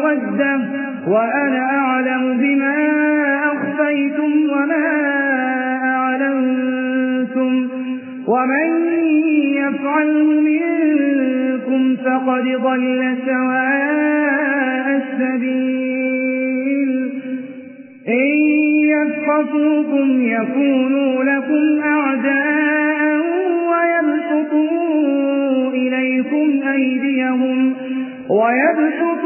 بالمودة وأنا أعلم بما أخفيتم وما أعلنتم ومن يفعل منكم فقد ضل سواء السبيل إن يفقفوكم يكونوا لكم أعداء ويبسطوا إليكم أيديهم ويبسطوا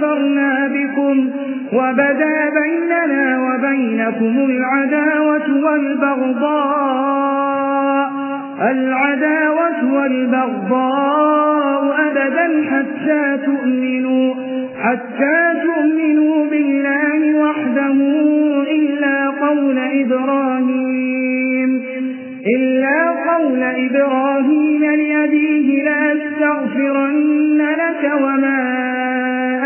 كفرنا بكم وبدا بيننا وبينكم العداوة والبغضاء. العداوة والبغضاء أبدا حتى تؤمنوا حتى تؤمنوا بالله وحده إلا قول إبراهيم إلا قول إبراهيم لأبيه لا أستغفرن لك وما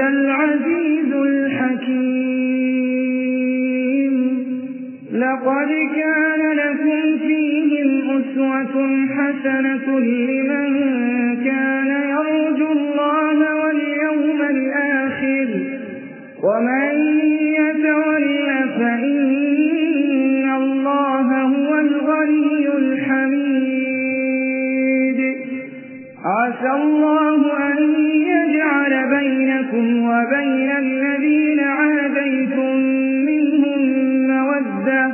العزيز الحكيم. لقد كان لكم فيهم أسوة حسنة لمن كان يرجو الله واليوم الآخر. ومن يتول فإن الله هو الغني الحميد. عسى الله أن يجعل بينكم وبين الذين عاديتم منهم مودة.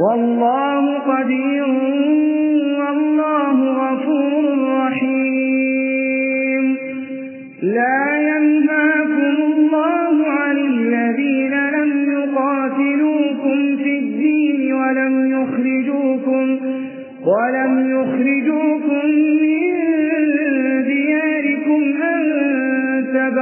والله قدير والله غفور رحيم. لا ينهاكم الله عن الذين لم يقاتلوكم في الدين ولم يخرجوكم ولم يخرجوكم من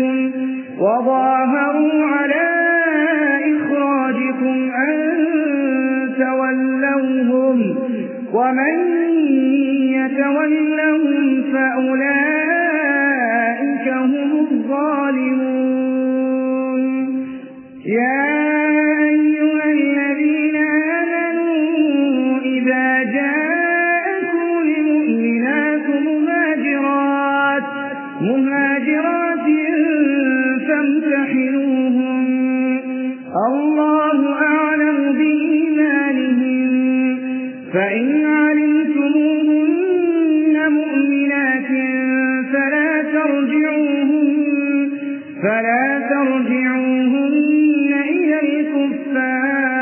دياركم وظاهروا على إخراجكم أن تولوهم ومن فامتحنوهم الله أعلم بإيمانهم فإن علمتموهن مؤمنات فلا ترجعوهن فلا ترجعوهن إلى الكفار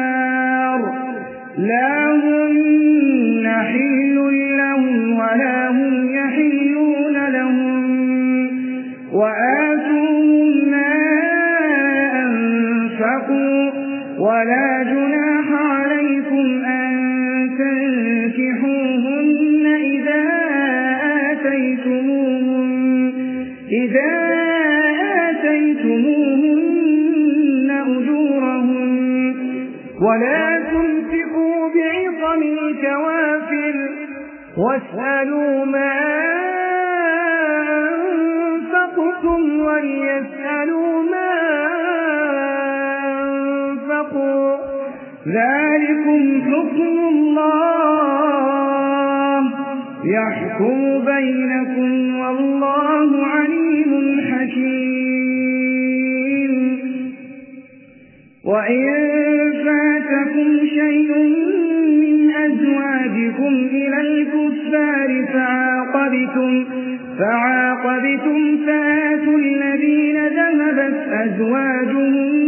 لا هن حل لهم ولا هم يحلون لهم وآتوهم أنفقوا ولا جناح عليكم أن تنكحوهن إذا آتيتموهن إذا آتيتموهن أجورهن. ولا تمسكوا بعظم الكوافر واسألوا ما أنفقتم وليسألوا ما أنفقوا ذلكم حكم الله يحكم بينكم والله عليم حكيم. وإن فاتكم شيء من أزواجكم إلى الكفار فعاقبتم فعاقبتم فآتوا الذين ذهبت أزواجهم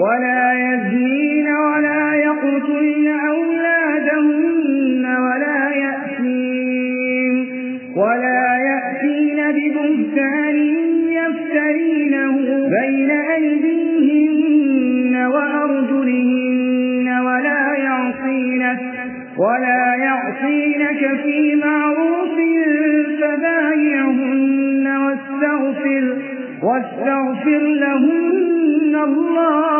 ولا يزنين ولا يقتلن أولادهن ولا يأتين ولا يأتين ببهتان يفترينه بين أيديهن وأرجلهن ولا يعصينك ولا يعصينك في معروف فبايعهن واستغفر واستغفر لهن الله